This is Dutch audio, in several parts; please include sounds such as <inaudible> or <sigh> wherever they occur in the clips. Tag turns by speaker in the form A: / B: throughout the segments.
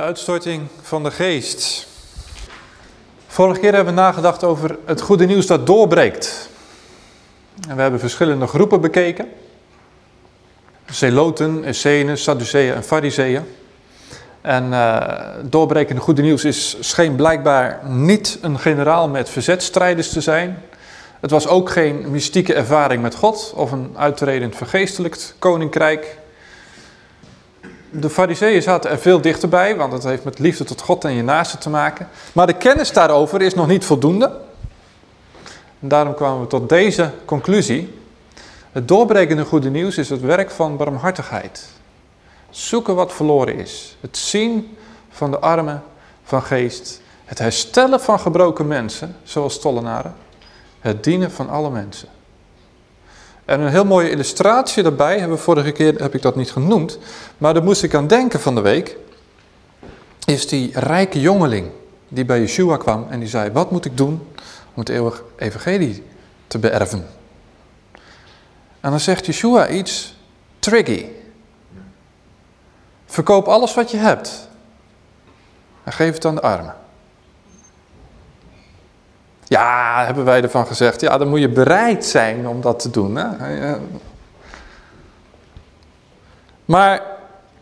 A: De uitstorting van de geest. Vorige keer hebben we nagedacht over het goede nieuws dat doorbreekt. En we hebben verschillende groepen bekeken. Zeloten, Essenen, Sadduceeën en Fariseeën. En uh, doorbrekende goede nieuws is, scheen blijkbaar niet een generaal met verzetstrijders te zijn. Het was ook geen mystieke ervaring met God of een uitredend vergeestelijkt koninkrijk de fariseeën zaten er veel dichterbij, want het heeft met liefde tot God en je naaste te maken. Maar de kennis daarover is nog niet voldoende. En daarom kwamen we tot deze conclusie. Het doorbrekende goede nieuws is het werk van barmhartigheid. Zoeken wat verloren is. Het zien van de armen van geest. Het herstellen van gebroken mensen, zoals tollenaren. Het dienen van alle mensen. En een heel mooie illustratie daarbij, hebben vorige keer heb ik dat niet genoemd, maar daar moest ik aan denken van de week, is die rijke jongeling die bij Yeshua kwam en die zei, wat moet ik doen om het eeuwig evangelie te beërven? En dan zegt Yeshua iets tricky. Verkoop alles wat je hebt en geef het aan de armen. Ja, hebben wij ervan gezegd. Ja, dan moet je bereid zijn om dat te doen. Hè? Maar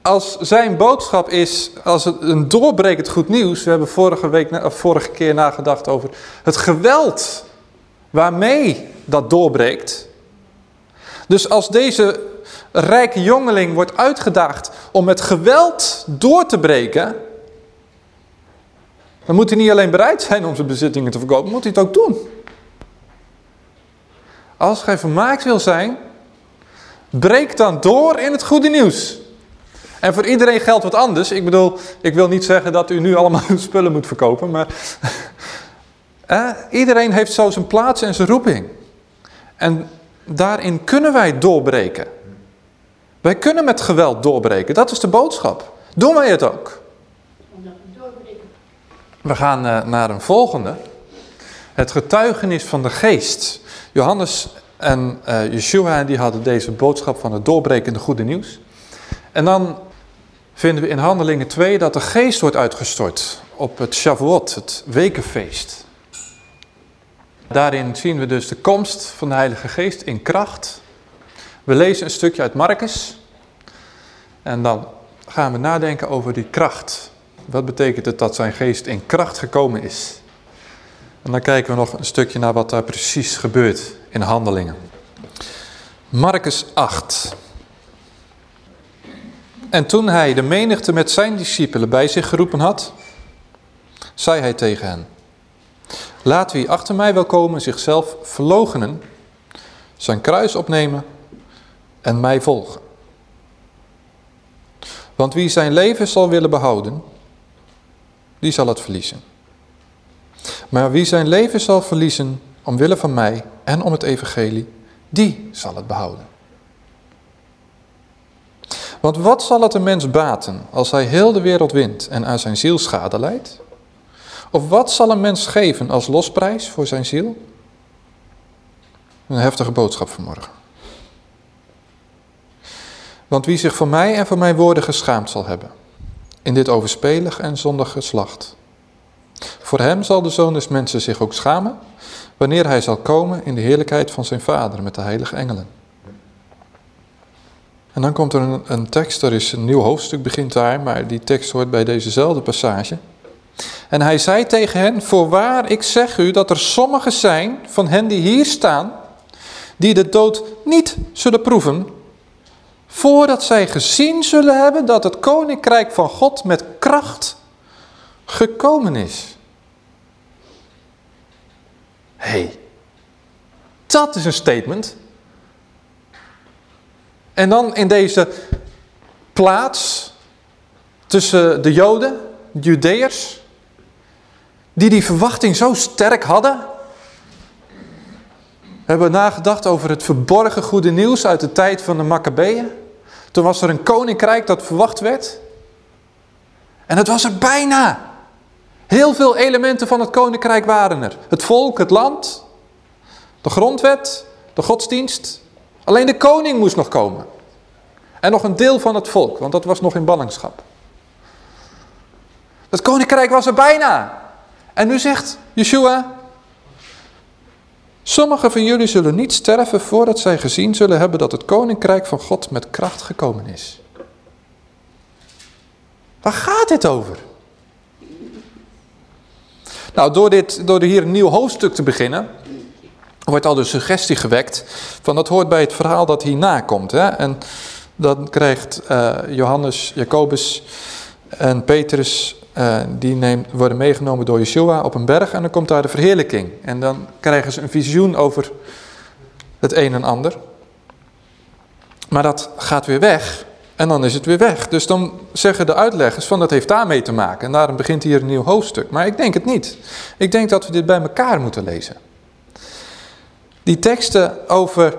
A: als zijn boodschap is, als het een doorbrekend goed nieuws. We hebben vorige, week, vorige keer nagedacht over het geweld waarmee dat doorbreekt. Dus als deze rijke jongeling wordt uitgedaagd om met geweld door te breken dan moet hij niet alleen bereid zijn om zijn bezittingen te verkopen, moet hij het ook doen. Als gij vermaakt wil zijn, breek dan door in het goede nieuws. En voor iedereen geldt wat anders. Ik bedoel, ik wil niet zeggen dat u nu allemaal <laughs> uw spullen moet verkopen, maar <laughs> eh, iedereen heeft zo zijn plaats en zijn roeping. En daarin kunnen wij doorbreken. Wij kunnen met geweld doorbreken, dat is de boodschap. Doen wij het ook. We gaan uh, naar een volgende. Het getuigenis van de geest. Johannes en uh, Yeshua die hadden deze boodschap van het doorbrekende goede nieuws. En dan vinden we in Handelingen 2 dat de geest wordt uitgestort op het Shavuot, het wekenfeest. Daarin zien we dus de komst van de Heilige Geest in kracht. We lezen een stukje uit Marcus. En dan gaan we nadenken over die kracht. Wat betekent het dat zijn geest in kracht gekomen is? En dan kijken we nog een stukje naar wat daar precies gebeurt in handelingen. Marcus 8. En toen hij de menigte met zijn discipelen bij zich geroepen had, zei hij tegen hen. Laat wie achter mij wil komen zichzelf verloochenen, zijn kruis opnemen en mij volgen. Want wie zijn leven zal willen behouden, die zal het verliezen. Maar wie zijn leven zal verliezen omwille van mij en om het evangelie, die zal het behouden. Want wat zal het een mens baten als hij heel de wereld wint en aan zijn ziel schade leidt? Of wat zal een mens geven als losprijs voor zijn ziel? Een heftige boodschap vanmorgen. Want wie zich voor mij en voor mijn woorden geschaamd zal hebben, in dit overspelig en zondig geslacht. Voor hem zal de Zoon des Mensen zich ook schamen, wanneer hij zal komen in de heerlijkheid van zijn Vader met de heilige engelen. En dan komt er een, een tekst, er is een nieuw hoofdstuk begint daar, maar die tekst hoort bij dezezelfde passage. En hij zei tegen hen, voorwaar ik zeg u dat er sommigen zijn van hen die hier staan, die de dood niet zullen proeven Voordat zij gezien zullen hebben dat het koninkrijk van God met kracht gekomen is. Hé, hey, dat is een statement. En dan in deze plaats tussen de Joden, de Judeërs, die die verwachting zo sterk hadden. We hebben nagedacht over het verborgen goede nieuws uit de tijd van de Maccabeeën. Toen was er een koninkrijk dat verwacht werd. En het was er bijna. Heel veel elementen van het koninkrijk waren er. Het volk, het land, de grondwet, de godsdienst. Alleen de koning moest nog komen. En nog een deel van het volk, want dat was nog in ballingschap. Het koninkrijk was er bijna. En nu zegt Yeshua, sommigen van jullie zullen niet sterven voordat zij gezien zullen hebben dat het koninkrijk van God met kracht gekomen is. Waar gaat dit over? Nou, door, dit, door hier een nieuw hoofdstuk te beginnen, wordt al de suggestie gewekt van dat hoort bij het verhaal dat hierna komt. Hè? En dan krijgt uh, Johannes, Jacobus en Petrus, uh, die worden meegenomen door Yeshua op een berg en dan komt daar de verheerlijking. En dan krijgen ze een visioen over het een en ander. Maar dat gaat weer weg en dan is het weer weg. Dus dan zeggen de uitleggers van dat heeft daarmee te maken. En daarom begint hier een nieuw hoofdstuk. Maar ik denk het niet. Ik denk dat we dit bij elkaar moeten lezen. Die teksten over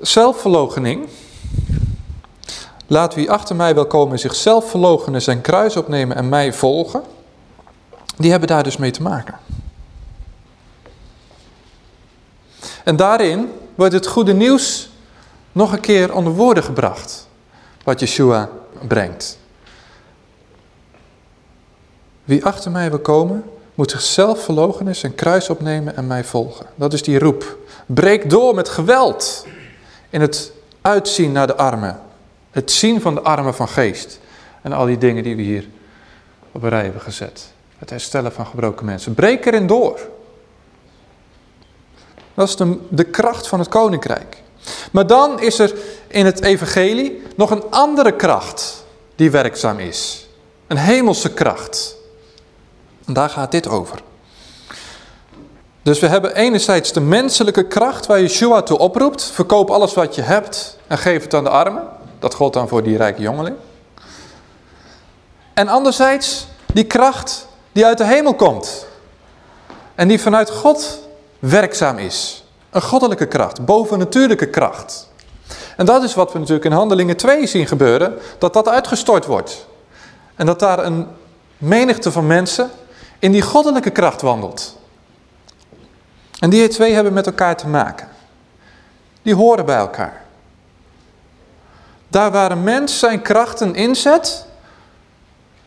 A: zelfverloochening. Laat wie achter mij wil komen zichzelf verloochenen, zijn kruis opnemen en mij volgen. Die hebben daar dus mee te maken. En daarin wordt het goede nieuws nog een keer onder woorden gebracht wat Yeshua brengt. Wie achter mij wil komen, moet zichzelf verloochenen, zijn kruis opnemen en mij volgen. Dat is die roep. Breek door met geweld in het uitzien naar de armen. Het zien van de armen van geest. En al die dingen die we hier op een rij hebben gezet. Het herstellen van gebroken mensen. Breek erin door. Dat is de, kracht van het koninkrijk. Maar dan is er in het evangelie nog een andere kracht die werkzaam is. Een hemelse kracht. En daar gaat dit over. Dus we hebben enerzijds de menselijke kracht waar Yeshua toe oproept. Verkoop alles wat je hebt en geef het aan de armen. Dat gold dan voor die rijke jongeling. En anderzijds die kracht die uit de hemel komt. En die vanuit God werkzaam is. Een goddelijke kracht, bovennatuurlijke kracht. En dat is wat we natuurlijk in Handelingen 2 zien gebeuren, dat dat uitgestort wordt. En dat daar een menigte van mensen in die goddelijke kracht wandelt. En die twee hebben met elkaar te maken. Die horen bij elkaar. Daar waar een mens zijn krachten inzet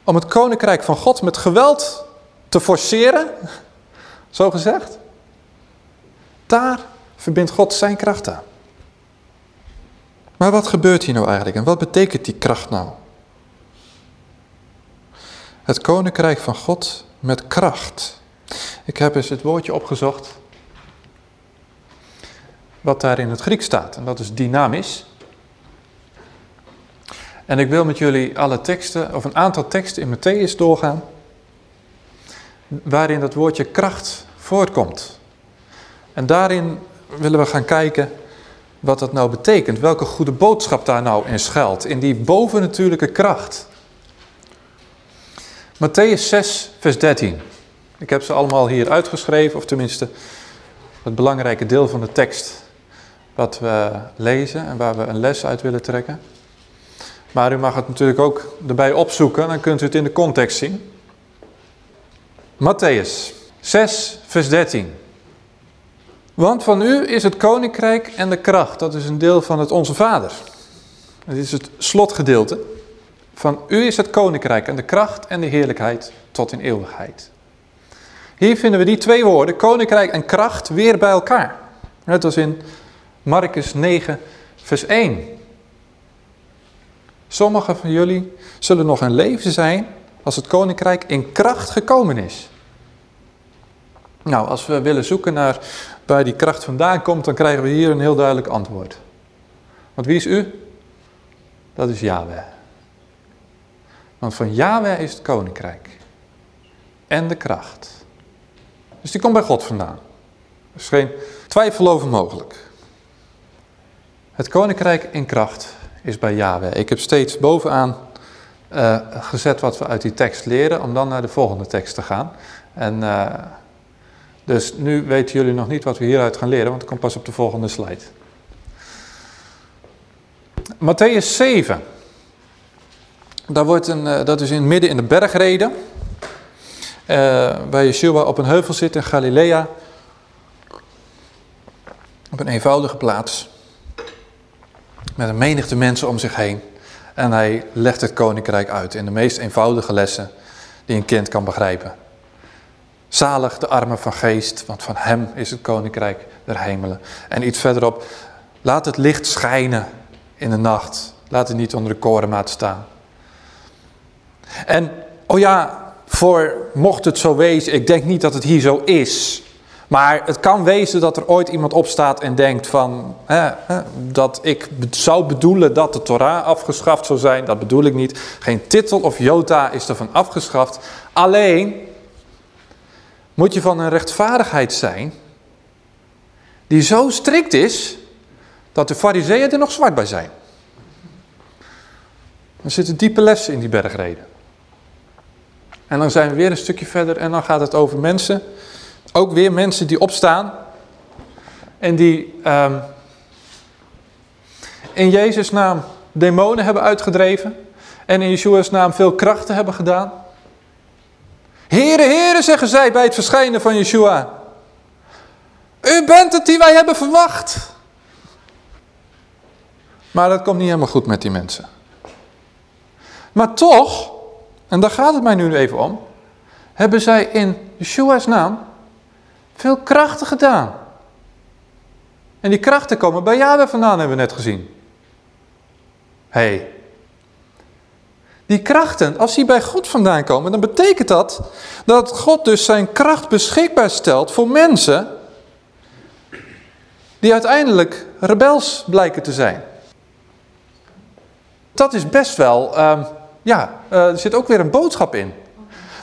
A: om het koninkrijk van God met geweld te forceren, <laughs> zo gezegd, daar verbindt God zijn kracht aan. Maar wat gebeurt hier nou eigenlijk en wat betekent die kracht nou? Het koninkrijk van God met kracht. Ik heb eens het woordje opgezocht wat daar in het Griek staat. En dat is dynamisch. En ik wil met jullie alle teksten, of een aantal teksten in Matthäus doorgaan, waarin dat woordje kracht voortkomt. En daarin willen we gaan kijken wat dat nou betekent. Welke goede boodschap daar nou in schuilt. In die bovennatuurlijke kracht. Matthäus 6, vers 13. Ik heb ze allemaal hier uitgeschreven, of tenminste het belangrijke deel van de tekst wat we lezen en waar we een les uit willen trekken. Maar u mag het natuurlijk ook erbij opzoeken, dan kunt u het in de context zien. Matthäus 6, vers 13. Want van u is het koninkrijk en de kracht. Dat is een deel van het Onze Vader. Dat is het slotgedeelte. Van u is het koninkrijk en de kracht en de heerlijkheid tot in eeuwigheid. Hier vinden we die twee woorden, koninkrijk en kracht, weer bij elkaar. Net als in Marcus 9, vers 1. Sommigen van jullie zullen nog in leven zijn als het koninkrijk in kracht gekomen is. Nou, als we willen zoeken naar waar die kracht vandaan komt, dan krijgen we hier een heel duidelijk antwoord. Want wie is u? Dat is Yahweh. Want van Yahweh is het koninkrijk. En de kracht. Dus die komt bij God vandaan. Er is geen twijfel over mogelijk. Het koninkrijk in kracht is bij Yahweh. Ik heb steeds bovenaan uh, gezet wat we uit die tekst leren, om dan naar de volgende tekst te gaan. En uh, dus nu weten jullie nog niet wat we hieruit gaan leren, want het komt pas op de volgende slide. Matthäus 7. Daar wordt een, uh, dat is in midden in de bergreden. Waar Yeshua op een heuvel zit in Galilea. Op een eenvoudige plaats. Met een menigte mensen om zich heen. En hij legt het koninkrijk uit in de meest eenvoudige lessen die een kind kan begrijpen. Zalig de armen van geest, want van hem is het koninkrijk der hemelen. En iets verderop, laat het licht schijnen in de nacht. Laat het niet onder de korenmaat staan. En, oh ja, voor mocht het zo wezen, ik denk niet dat het hier zo is. Maar het kan wezen dat er ooit iemand opstaat en denkt van, dat ik zou bedoelen dat de Torah afgeschaft zou zijn. Dat bedoel ik niet. Geen titel of jota is ervan afgeschaft. Alleen moet je van een rechtvaardigheid zijn die zo strikt is dat de fariseeën er nog zwart bij zijn. Er zitten diepe lessen in die bergreden. En dan zijn we weer een stukje verder en dan gaat het over mensen. Ook weer mensen die opstaan. En die um, in Jezus' naam demonen hebben uitgedreven. En in Yeshua's naam veel krachten hebben gedaan. Heren, heren, zeggen zij bij het verschijnen van Yeshua. U bent het die wij hebben verwacht. Maar dat komt niet helemaal goed met die mensen. Maar toch, en daar gaat het mij nu even om, hebben zij in Yeshua's naam veel krachten gedaan. En die krachten komen bij Yahweh vandaan, hebben we net gezien. hey. die krachten, als die bij God vandaan komen, dan betekent dat dat God dus zijn kracht beschikbaar stelt voor mensen die uiteindelijk rebels blijken te zijn. Dat is best wel, uh, ja, uh, er zit ook weer een boodschap in.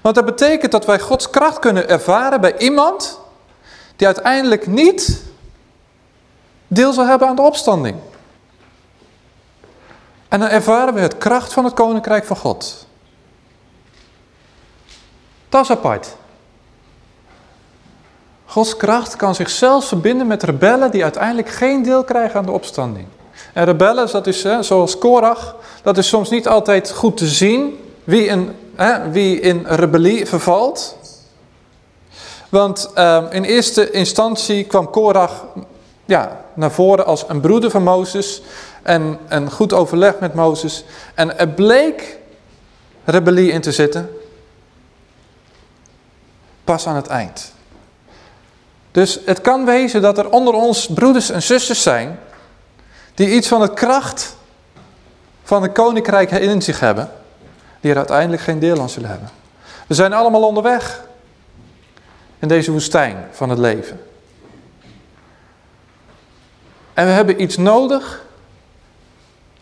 A: Want dat betekent dat wij Gods kracht kunnen ervaren bij iemand die uiteindelijk niet deel zal hebben aan de opstanding. En dan ervaren we het kracht van het koninkrijk van God. Dat is apart. Gods kracht kan zich zelfs verbinden met rebellen die uiteindelijk geen deel krijgen aan de opstanding. En rebellen, dat is hè, zoals Korach, dat is soms niet altijd goed te zien wie, hè, wie in rebellie vervalt. Want um, in eerste instantie kwam Korach ja, naar voren als een broeder van Mozes en een goed overleg met Mozes. En er bleek rebellie in te zitten, pas aan het eind. Dus het kan wezen dat er onder ons broeders en zusters zijn die iets van de kracht van het koninkrijk in zich hebben, die er uiteindelijk geen deel aan zullen hebben. We zijn allemaal onderweg in deze woestijn van het leven. En we hebben iets nodig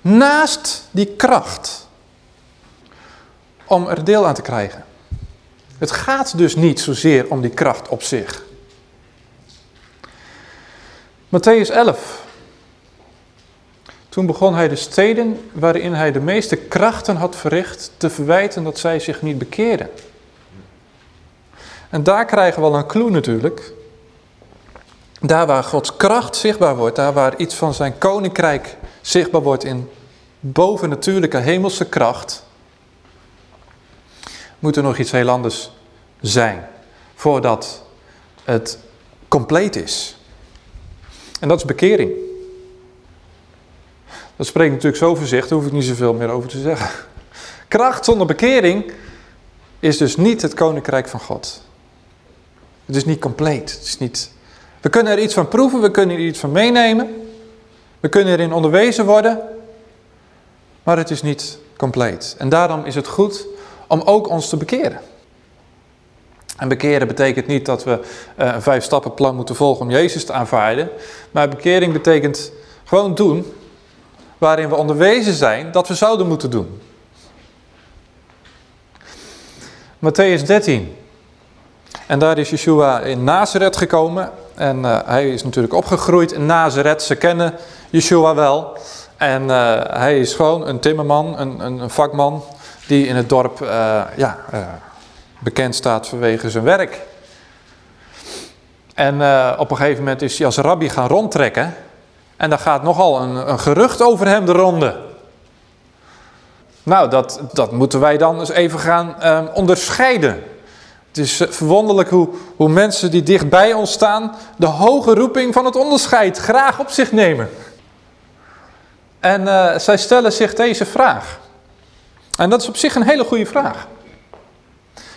A: naast die kracht om er deel aan te krijgen. Het gaat dus niet zozeer om die kracht op zich. Matthäus 11. Toen begon hij de steden waarin hij de meeste krachten had verricht te verwijten dat zij zich niet bekeerden. En daar krijgen we al een clue natuurlijk. Daar waar Gods kracht zichtbaar wordt, daar waar iets van zijn koninkrijk zichtbaar wordt in bovennatuurlijke hemelse kracht, moet er nog iets heel anders zijn voordat het compleet is. En dat is bekering. Dat spreekt natuurlijk zo voor zich, daar hoef ik niet zoveel meer over te zeggen. Kracht zonder bekering is dus niet het koninkrijk van God. Het is niet compleet. Het is niet... We kunnen er iets van proeven, we kunnen er iets van meenemen. We kunnen erin onderwezen worden. Maar het is niet compleet. En daarom is het goed om ook ons te bekeren. En bekeren betekent niet dat we eh, een vijf stappen plan moeten volgen om Jezus te aanvaarden. Maar bekering betekent gewoon doen waarin we onderwezen zijn dat we zouden moeten doen. Matthäus 13. En daar is Yeshua in Nazareth gekomen. En uh, hij is natuurlijk opgegroeid in Nazareth. Ze kennen Yeshua wel. En uh, hij is gewoon een timmerman, een, een, vakman, die in het dorp uh, ja, bekend staat vanwege zijn werk. En op een gegeven moment is hij als rabbi gaan rondtrekken. En daar gaat nogal een, een gerucht over hem de ronde. Nou, dat, dat moeten wij dan eens even gaan onderscheiden. Het is eh, verwonderlijk hoe, hoe mensen die dicht bij ons staan de hoge roeping van het onderscheid graag op zich nemen. En uh, zij stellen zich deze vraag. En dat is op zich een hele goede vraag.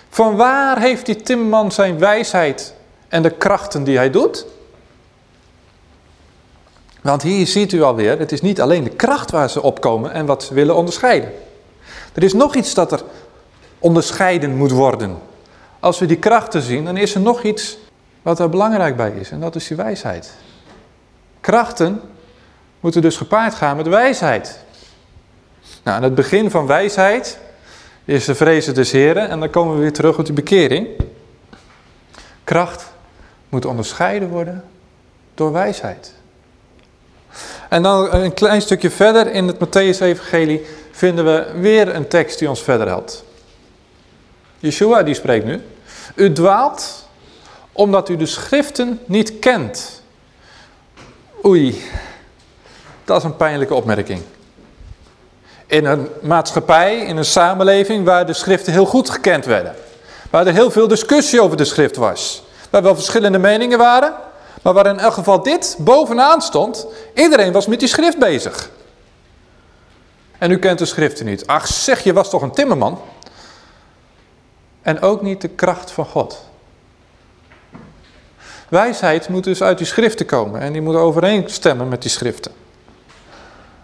A: Van waar heeft die timmerman zijn wijsheid en de krachten die hij doet? Want hier ziet u alweer, het is niet alleen de kracht waar ze opkomen en wat ze willen onderscheiden. Er is nog iets dat er onderscheiden moet worden. Als we die krachten zien, dan is er nog iets wat er belangrijk bij is. En dat is die wijsheid. Krachten moeten dus gepaard gaan met wijsheid. Nou, aan het begin van wijsheid is de vrezen des Heren. En dan komen we weer terug op die bekering. Kracht moet onderscheiden worden door wijsheid. En dan een klein stukje verder in het Matthäus-evangelie vinden we weer een tekst die ons verder helpt. Yeshua die spreekt nu. U dwaalt omdat u de schriften niet kent. Oei, dat is een pijnlijke opmerking. In een maatschappij, in een samenleving waar de schriften heel goed gekend werden. Waar er heel veel discussie over de schrift was. Waar wel verschillende meningen waren. Maar waar in elk geval dit bovenaan stond. Iedereen was met die schrift bezig. En u kent de schriften niet. Ach zeg, je was toch een timmerman? En ook niet de kracht van God. Wijsheid moet dus uit die schriften komen. En die moet overeenstemmen met die schriften.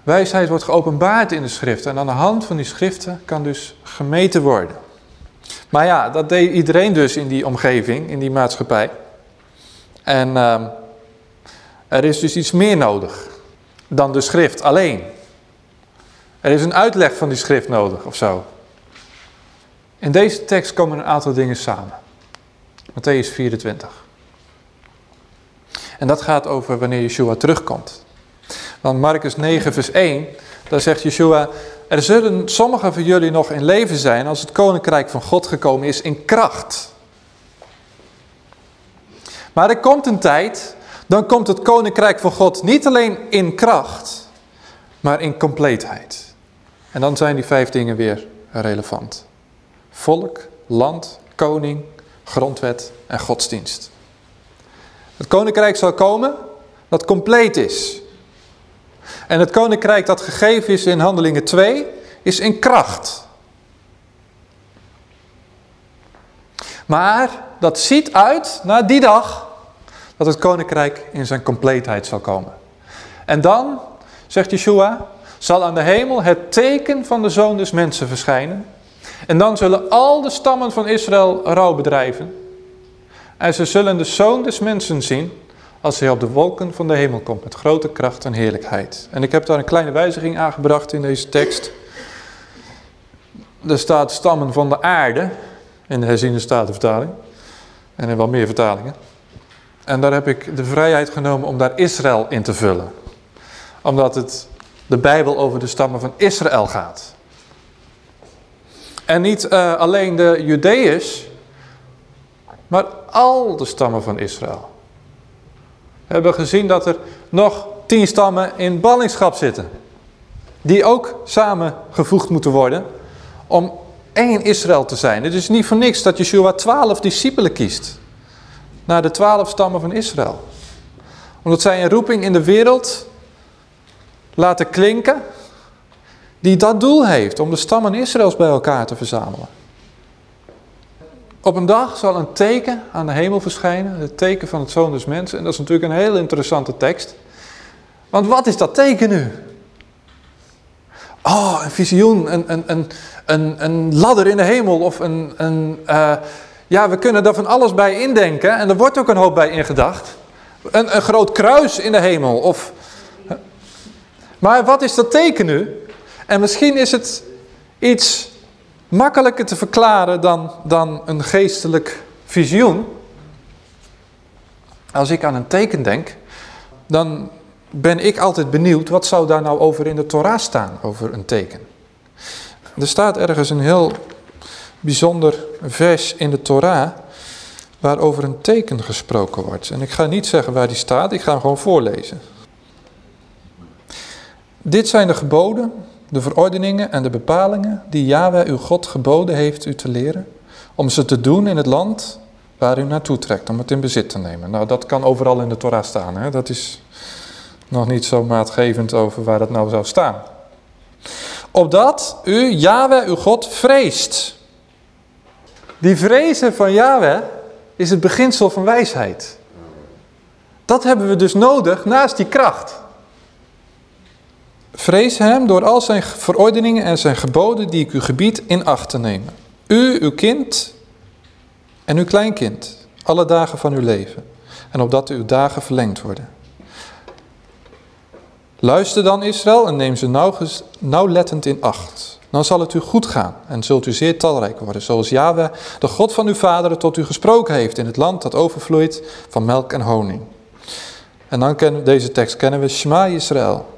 A: Wijsheid wordt geopenbaard in de schriften. En aan de hand van die schriften kan dus gemeten worden. Maar ja, dat deed iedereen dus in die omgeving, in die maatschappij. En uh, er is dus iets meer nodig dan de schrift alleen. Er is een uitleg van die schrift nodig of zo. In deze tekst komen een aantal dingen samen. Matthäus 24. En dat gaat over wanneer Yeshua terugkomt. Want Marcus 9 vers 1, daar zegt Yeshua... Er zullen sommigen van jullie nog in leven zijn als het koninkrijk van God gekomen is in kracht. Maar er komt een tijd, dan komt het koninkrijk van God niet alleen in kracht, maar in compleetheid. En dan zijn die vijf dingen weer relevant. Volk, land, koning, grondwet en godsdienst. Het koninkrijk zal komen dat compleet is. En het koninkrijk dat gegeven is in handelingen 2 is in kracht. Maar dat ziet uit naar die dag dat het koninkrijk in zijn compleetheid zal komen. En dan, zegt Yeshua, zal aan de hemel het teken van de Zoon des Mensen verschijnen. En dan zullen al de stammen van Israël rouw bedrijven. En ze zullen de Zoon des Mensen zien als hij op de wolken van de hemel komt met grote kracht en heerlijkheid. En ik heb daar een kleine wijziging aangebracht in deze tekst. Er staat stammen van de aarde in de herziende statenvertaling. En in wel meer vertalingen. En daar heb ik de vrijheid genomen om daar Israël in te vullen. Omdat het de Bijbel over de stammen van Israël gaat. En niet uh, alleen de Judeërs, maar al de stammen van Israël. We hebben gezien dat er nog tien stammen in ballingschap zitten. Die ook samengevoegd moeten worden om één Israël te zijn. Het is niet voor niks dat Yeshua twaalf discipelen kiest. Naar de twaalf stammen van Israël. Omdat zij een roeping in de wereld laten klinken die dat doel heeft om de stammen Israëls bij elkaar te verzamelen. Op een dag zal een teken aan de hemel verschijnen, het teken van het Zoon des Mensen. En dat is natuurlijk een heel interessante tekst. Want wat is dat teken nu? Oh, een visioen, een, een, een, een, ladder in de hemel of een... een uh, ja, we kunnen daar van alles bij indenken en er wordt ook een hoop bij ingedacht. Een, een groot kruis in de hemel of... Maar wat is dat teken nu? En misschien is het iets makkelijker te verklaren dan, dan een geestelijk visioen. Als ik aan een teken denk, dan ben ik altijd benieuwd, wat zou daar nou over in de Torah staan, over een teken? Er staat ergens een heel bijzonder vers in de Torah, waar over een teken gesproken wordt. En ik ga niet zeggen waar die staat, ik ga hem gewoon voorlezen. Dit zijn de geboden de verordeningen en de bepalingen die Yahweh uw God geboden heeft u te leren, om ze te doen in het land waar u naartoe trekt, om het in bezit te nemen. Nou, dat kan overal in de Torah staan. Hè? Dat is nog niet zo maatgevend over waar dat nou zou staan. Opdat u Yahweh uw God vreest. Die vrezen van Yahweh is het beginsel van wijsheid. Dat hebben we dus nodig naast die kracht. Vrees hem door al zijn verordeningen en zijn geboden die ik u gebied in acht te nemen. U, uw kind en uw kleinkind, alle dagen van uw leven. En opdat uw dagen verlengd worden. Luister dan Israël en neem ze nauwlettend in acht. Dan zal het u goed gaan en zult u zeer talrijk worden, zoals Yahweh, de God van uw vaderen, tot u gesproken heeft in het land dat overvloeit van melk en honing. En dan kennen deze tekst kennen we Shema Israël.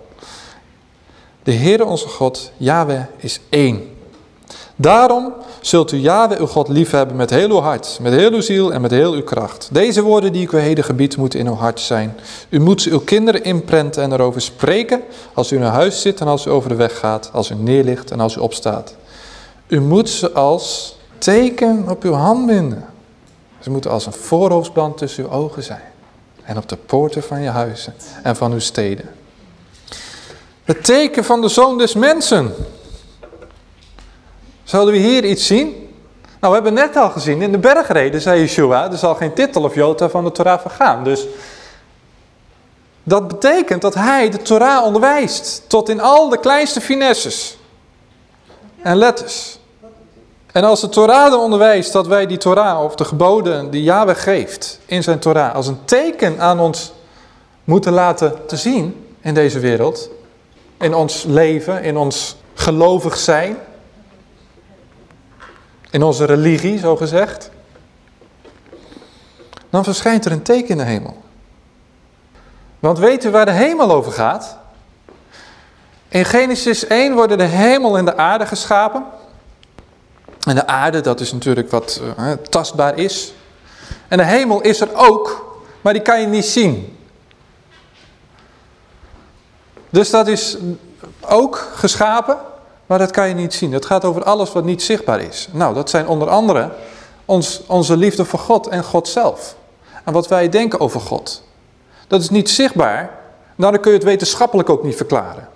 A: De Heere onze God, Yahweh, is één. Daarom zult u Yahweh uw God liefhebben met heel uw hart, met heel uw ziel en met heel uw kracht. Deze woorden die ik u heden gebied moeten in uw hart zijn. U moet ze uw kinderen inprenten en erover spreken als u naar huis zit en als u over de weg gaat, als u neerligt en als u opstaat. U moet ze als teken op uw hand binden. Ze moeten als een voorhoofdsband tussen uw ogen zijn en op de poorten van je huizen en van uw steden. Het teken van de Zoon des Mensen. Zouden we hier iets zien? Nou, we hebben net al gezien, in de bergreden zei Yeshua, er zal geen titel of jota van de Torah vergaan. Dus dat betekent dat hij de Torah onderwijst, tot in al de kleinste finesses en letters. En als de Torah er onderwijst dat wij die Torah of de geboden die Yahweh geeft in zijn Torah als een teken aan ons moeten laten te zien in deze wereld, in ons leven, in ons gelovig zijn, in onze religie, zo gezegd, dan verschijnt er een teken in de hemel. Want weet u waar de hemel over gaat? In Genesis 1 worden de hemel en de aarde geschapen. En de aarde, dat is natuurlijk wat uh, tastbaar is. En de hemel is er ook, maar die kan je niet zien. Dus dat is ook geschapen, maar dat kan je niet zien. Het gaat over alles wat niet zichtbaar is. Nou, dat zijn onder andere ons, onze liefde voor God en God zelf. En wat wij denken over God. Dat is niet zichtbaar, nou, dan kun je het wetenschappelijk ook niet verklaren.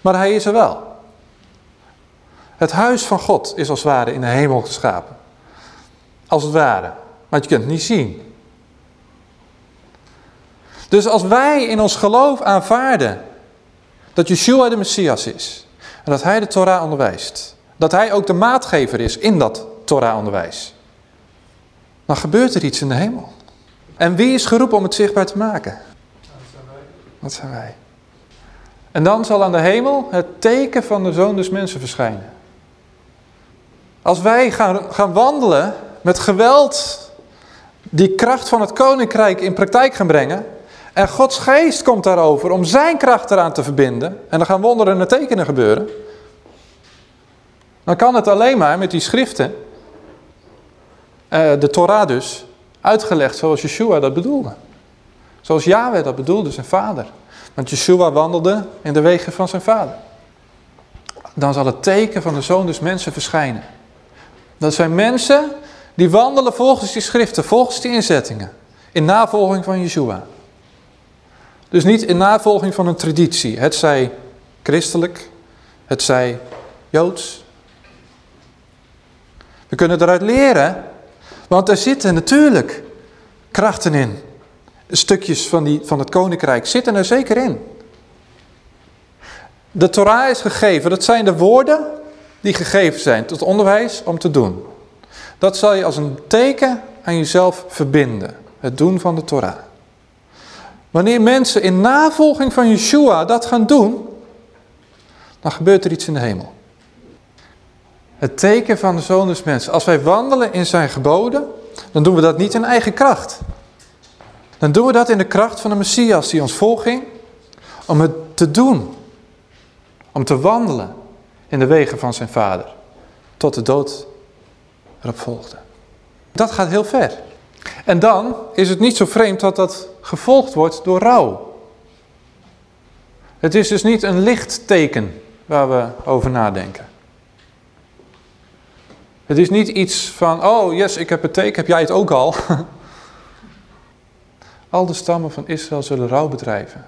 A: Maar hij is er wel. Het huis van God is als het ware in de hemel geschapen. Als het ware. Maar je kunt het niet zien. Dus als wij in ons geloof aanvaarden dat Yeshua de Messias is. En dat hij de Torah onderwijst. Dat hij ook de maatgever is in dat Torah onderwijs. Dan gebeurt er iets in de hemel. En wie is geroepen om het zichtbaar te maken? Dat zijn wij. En dan zal aan de hemel het teken van de Zoon des Mensen verschijnen. Als wij gaan, gaan wandelen met geweld die kracht van het koninkrijk in praktijk gaan brengen, en Gods geest komt daarover om zijn kracht eraan te verbinden. En dan gaan wonderen en tekenen gebeuren. Dan kan het alleen maar met die schriften, eh, de Torah dus, uitgelegd zoals Yeshua dat bedoelde. Zoals Yahweh dat bedoelde, zijn vader. Want Yeshua wandelde in de wegen van zijn vader. Dan zal het teken van de Zoon dus mensen verschijnen. Dat zijn mensen die wandelen volgens die schriften, volgens die inzettingen. In navolging van Yeshua. Dus niet in navolging van een traditie. Het zij christelijk, het zij joods. We kunnen eruit leren, want er zitten natuurlijk krachten in. Stukjes van, die, van het koninkrijk zitten er zeker in. De Torah is gegeven, dat zijn de woorden die gegeven zijn tot onderwijs om te doen. Dat zal je als een teken aan jezelf verbinden. Het doen van de Torah. Wanneer mensen in navolging van Yeshua dat gaan doen, dan gebeurt er iets in de hemel. Het teken van de Zoon des Mensen. Als wij wandelen in zijn geboden, dan doen we dat niet in eigen kracht. Dan doen we dat in de kracht van de Messias die ons volging om het te doen. Om te wandelen in de wegen van zijn vader. Tot de dood erop volgde. Dat gaat heel ver. En dan is het niet zo vreemd dat dat gevolgd wordt door rouw. Het is dus niet een lichtteken waar we over nadenken. Het is niet iets van, oh yes, ik heb het teken, heb jij het ook al? <laughs> Al de stammen van Israël zullen rouw bedrijven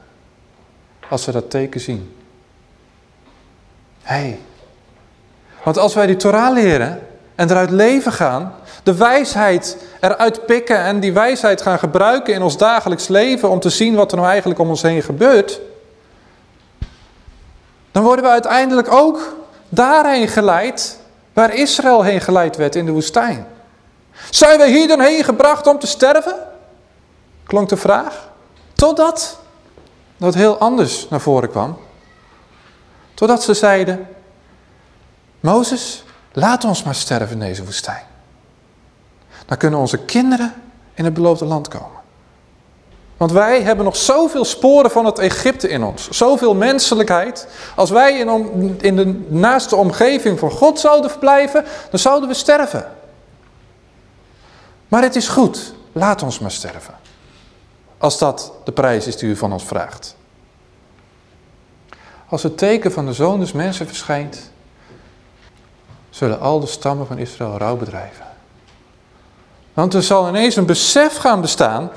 A: als ze dat teken zien. Hé, hey. want als wij die Torah leren, en eruit leven gaan, de wijsheid eruit pikken en die wijsheid gaan gebruiken in ons dagelijks leven om te zien wat er nou eigenlijk om ons heen gebeurt, dan worden we uiteindelijk ook daarheen geleid waar Israël heen geleid werd in de woestijn. Zijn we hier dan heen gebracht om te sterven? Klonk de vraag. Totdat dat heel anders naar voren kwam. Totdat ze zeiden, Mozes, laat ons maar sterven in deze woestijn. Dan kunnen onze kinderen in het beloofde land komen. Want wij hebben nog zoveel sporen van het Egypte in ons. Zoveel menselijkheid. Als wij in, in de naaste omgeving van God zouden verblijven, dan zouden we sterven. Maar het is goed. Laat ons maar sterven. Als dat de prijs is die u van ons vraagt. Als het teken van de zoon des mensen verschijnt, zullen al de stammen van Israël rouw bedrijven. Want er zal ineens een besef gaan bestaan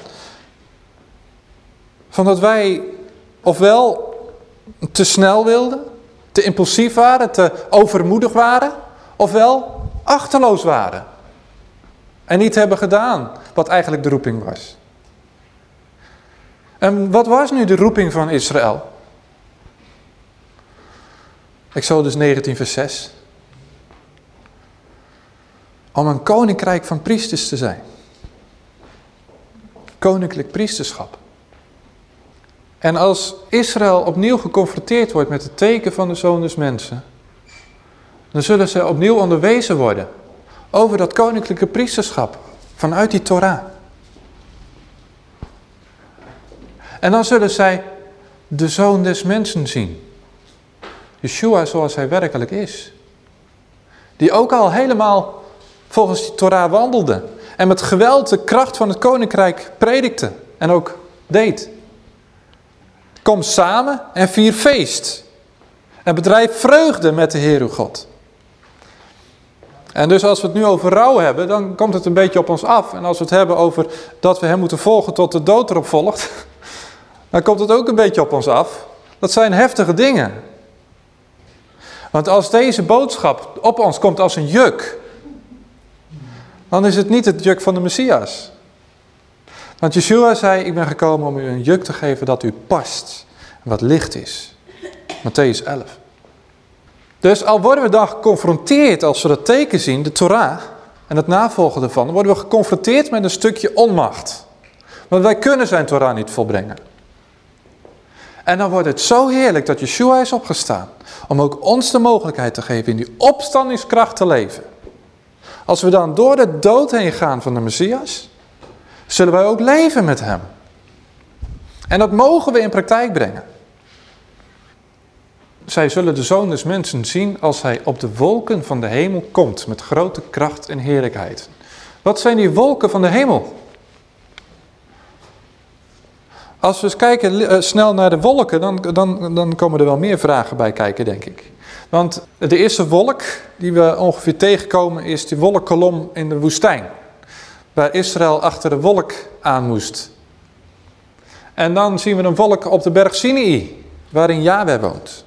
A: van dat wij ofwel te snel wilden, te impulsief waren, te overmoedig waren, ofwel achterloos waren. En niet hebben gedaan wat eigenlijk de roeping was. En wat was nu de roeping van Israël? Exodus 19 vers 6. Om een koninkrijk van priesters te zijn. Koninklijk priesterschap. En als Israël opnieuw geconfronteerd wordt met het teken van de zoon des mensen, dan zullen ze opnieuw onderwezen worden over dat koninklijke priesterschap vanuit die Torah. En dan zullen zij de zoon des mensen zien. Yeshua zoals hij werkelijk is. Die ook al helemaal volgens die Torah wandelde. En met geweld de kracht van het koninkrijk predikte. En ook deed. Kom samen en vier feest. En bedrijf vreugde met de Heer uw God. En dus als we het nu over rouw hebben, dan komt het een beetje op ons af. En als we het hebben over dat we hem moeten volgen tot de dood erop volgt, <laughs> dan komt het ook een beetje op ons af. Dat zijn heftige dingen. Want als deze boodschap op ons komt als een juk, dan is het niet het juk van de Messias. Want Yeshua zei, ik ben gekomen om u een juk te geven dat u past. Wat licht is. Matthäus 11. Dus al worden we dan geconfronteerd als we dat teken zien, de Torah en het navolgen ervan, worden we geconfronteerd met een stukje onmacht. Want wij kunnen zijn Torah niet volbrengen. En dan wordt het zo heerlijk dat Yeshua is opgestaan. Om ook ons de mogelijkheid te geven in die opstandingskracht te leven. Als we dan door de dood heen gaan van de Messias, zullen wij ook leven met hem. En dat mogen we in praktijk brengen. Zij zullen de Zoon des Mensen zien als hij op de wolken van de hemel komt met grote kracht en heerlijkheid. Wat zijn die wolken van de hemel? Als we eens kijken eh, snel naar de wolken, dan, dan, dan komen er wel meer vragen bij kijken, denk ik. Want de eerste wolk die we ongeveer tegenkomen is de wolkkolom in de woestijn. Waar Israël achter de wolk aan moest. En dan zien we een wolk op de berg Sinai, waarin Yahweh woont.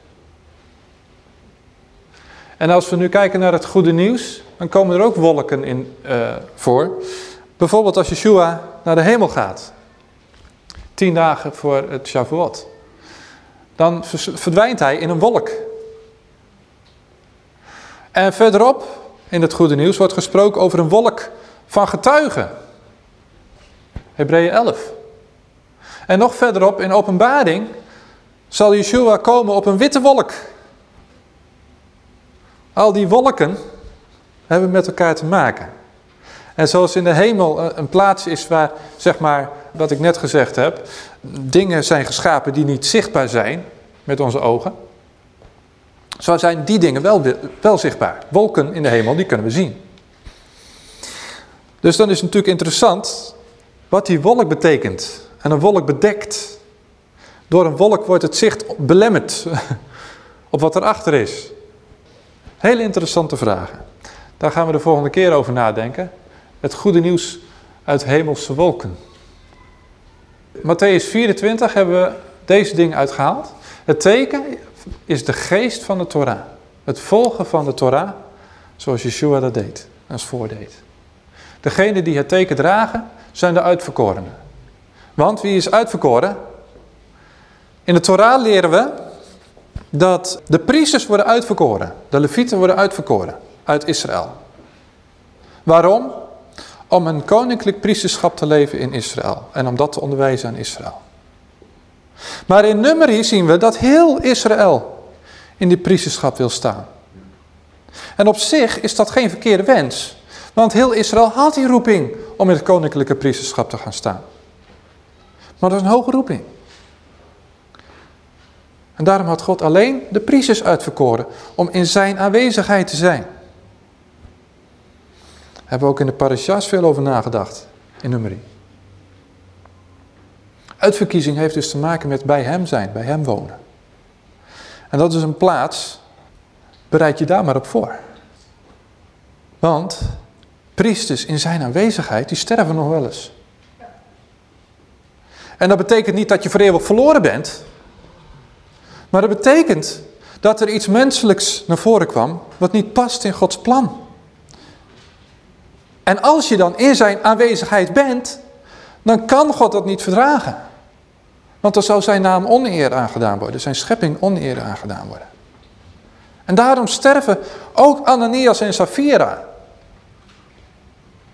A: En als we nu kijken naar het goede nieuws, dan komen er ook wolken in uh, voor. Bijvoorbeeld als Yeshua naar de hemel gaat. Tien dagen voor het Shavuot. Dan verdwijnt hij in een wolk. En verderop in het goede nieuws wordt gesproken over een wolk van getuigen. Hebreeën 11. En nog verderop in openbaring zal Yeshua komen op een witte wolk. Al die wolken hebben met elkaar te maken. En zoals in de hemel een plaats is waar, zeg maar, wat ik net gezegd heb, dingen zijn geschapen die niet zichtbaar zijn met onze ogen. Zo zijn die dingen wel, wel zichtbaar. Wolken in de hemel, die kunnen we zien. Dus dan is het natuurlijk interessant wat die wolk betekent. En een wolk bedekt. Door een wolk wordt het zicht belemmerd <laughs> op wat erachter is. Hele interessante vragen. Daar gaan we de volgende keer over nadenken. Het goede nieuws uit hemelse wolken. Matthäus 24 hebben we deze ding uitgehaald. Het teken is de geest van de Torah. Het volgen van de Torah zoals Yeshua dat deed. als voordeed. Degenen die het teken dragen, zijn de uitverkorenen. Want wie is uitverkoren? In de Torah leren we dat de priesters worden uitverkoren. De levieten worden uitverkoren uit Israël. Waarom? Om een koninklijk priesterschap te leven in Israël. En om dat te onderwijzen aan Israël. Maar in Numeri zien we dat heel Israël in die priesterschap wil staan. En op zich is dat geen verkeerde wens. Want heel Israël had die roeping om in het koninklijke priesterschap te gaan staan. Maar dat is een hoge roeping. En daarom had God alleen de priesters uitverkoren om in zijn aanwezigheid te zijn. Daar hebben we ook in de parashas veel over nagedacht, in Numeri. Uitverkiezing heeft dus te maken met bij hem zijn, bij hem wonen. En dat is een plaats, bereid je daar maar op voor. Want priesters in zijn aanwezigheid, die sterven nog wel eens. En dat betekent niet dat je voor eeuwig verloren bent. Maar dat betekent dat er iets menselijks naar voren kwam wat niet past in Gods plan. En als je dan in zijn aanwezigheid bent, dan kan God dat niet verdragen. Want dan zou zijn naam oneer aangedaan worden, zijn schepping oneer aangedaan worden. En daarom sterven ook Ananias en Safira.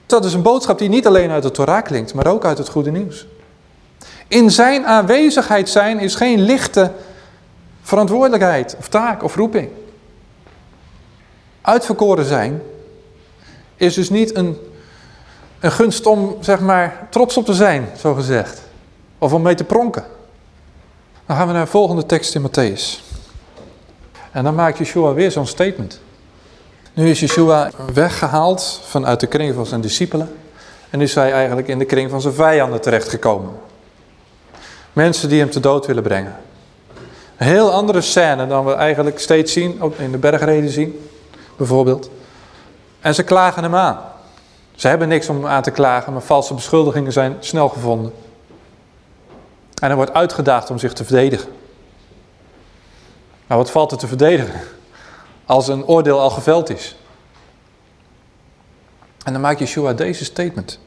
A: Dat is een boodschap die niet alleen uit de Torah klinkt, maar ook uit het goede nieuws. In zijn aanwezigheid zijn is geen lichte verantwoordelijkheid of taak of roeping. Uitverkoren zijn is dus niet een, een gunst om zeg maar trots op te zijn, zo gezegd. Of om mee te pronken. Dan gaan we naar de volgende tekst in Matthäus. En dan maakt Yeshua weer zo'n statement. Nu is Yeshua weggehaald vanuit de kring van zijn discipelen. En is hij eigenlijk in de kring van zijn vijanden terechtgekomen. Mensen die hem te dood willen brengen. Een heel andere scène dan we eigenlijk steeds zien, in de bergreden zien, bijvoorbeeld. En ze klagen hem aan. Ze hebben niks om aan te klagen, maar valse beschuldigingen zijn snel gevonden. En hij wordt uitgedaagd om zich te verdedigen. Maar wat valt er te verdedigen? Als een oordeel al geveld is. En dan maakt Yeshua deze statement.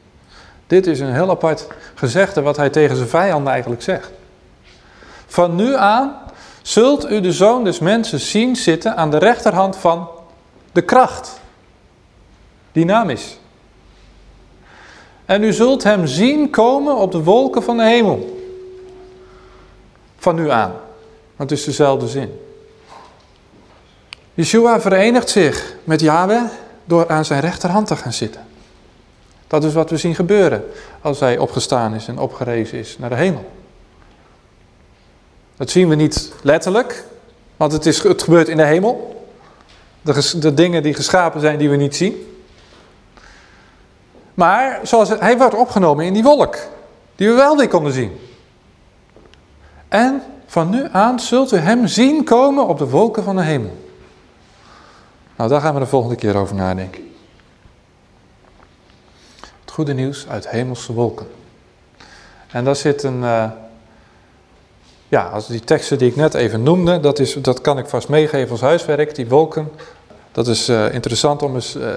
A: Dit is een heel apart gezegde wat hij tegen zijn vijanden eigenlijk zegt. Van nu aan zult u de Zoon des Mensen zien zitten aan de rechterhand van de kracht. Dynamisch. En u zult hem zien komen op de wolken van de hemel. Van nu aan. Want het is dezelfde zin. Yeshua verenigt zich met Yahweh door aan zijn rechterhand te gaan zitten. Dat is wat we zien gebeuren als hij opgestaan is en opgerezen is naar de hemel. Dat zien we niet letterlijk, want het, is, het gebeurt in de hemel. De, de dingen die geschapen zijn die we niet zien. Maar zoals hij wordt opgenomen in die wolk, die we wel weer konden zien. En van nu aan zult u hem zien komen op de wolken van de hemel. Nou, daar gaan we de volgende keer over nadenken. Het goede nieuws uit hemelse wolken. En daar zit een... Uh, ja, als die teksten die ik net even noemde, dat, is, dat kan ik vast meegeven als huiswerk, die wolken. Dat is uh, interessant om eens uh,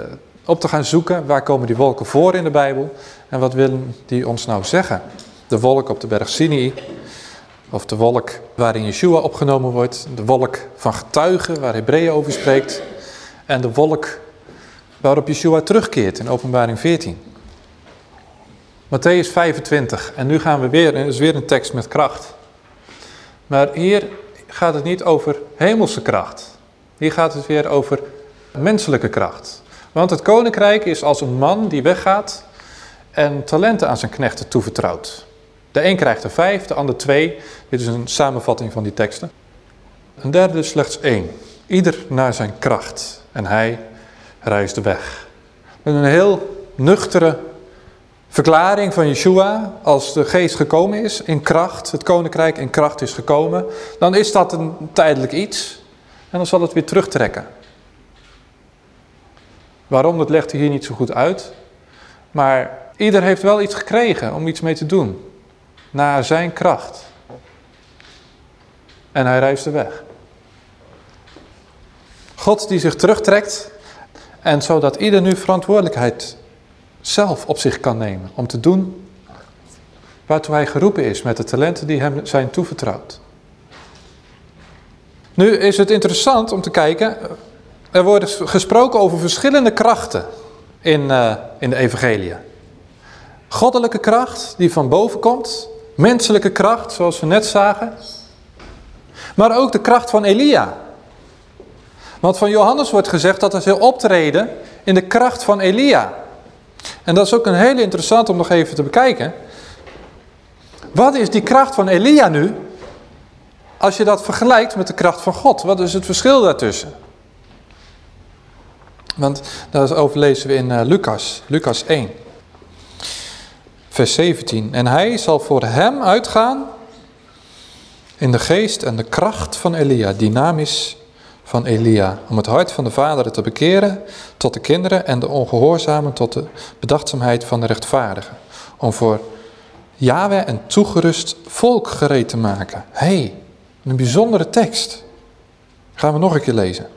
A: op te gaan zoeken. Waar komen die wolken voor in de Bijbel? En wat willen die ons nou zeggen? De wolk op de berg Sinai, of de wolk waarin Yeshua opgenomen wordt. De wolk van getuigen, waar Hebreeën over spreekt en de wolk waarop Yeshua terugkeert in openbaring 14. Matthäus 25. En nu gaan we weer, is weer een tekst met kracht. Maar hier gaat het niet over hemelse kracht. Hier gaat het weer over menselijke kracht. Want het koninkrijk is als een man die weggaat en talenten aan zijn knechten toevertrouwt. De een krijgt er vijf, de ander twee. Dit is een samenvatting van die teksten. Een derde slechts één. Ieder naar zijn kracht en hij reisde weg. Met een heel nuchtere verklaring van Yeshua, als de geest gekomen is in kracht, het koninkrijk in kracht is gekomen, dan is dat een tijdelijk iets en dan zal het weer terugtrekken. Waarom, dat legt hij hier niet zo goed uit. Maar ieder heeft wel iets gekregen om iets mee te doen. Naar zijn kracht. En hij reisde weg. God die zich terugtrekt En zodat ieder nu verantwoordelijkheid zelf op zich kan nemen om te doen waartoe hij geroepen is met de talenten die hem zijn toevertrouwd. Nu is het interessant om te kijken, er wordt gesproken over verschillende krachten in, uh, in de evangelie. Goddelijke kracht die van boven komt, menselijke kracht zoals we net zagen, maar ook de kracht van Elia. Want van Johannes wordt gezegd dat hij zal optreden in de kracht van Elia. En dat is ook een hele interessant om nog even te bekijken. Wat is die kracht van Elia nu? Als je dat vergelijkt met de kracht van God. Wat is het verschil daartussen? Want dat overlezen we in uh, Lucas, Lucas 1. Vers 17. En hij zal voor hem uitgaan in de geest en de kracht van Elia, dynamisch van Elia, om het hart van de vaderen te bekeren tot de kinderen en de ongehoorzamen tot de bedachtzaamheid van de rechtvaardigen. Om voor Yahweh een toegerust volk gereed te maken. hey, een bijzondere tekst. Gaan we nog een keer lezen.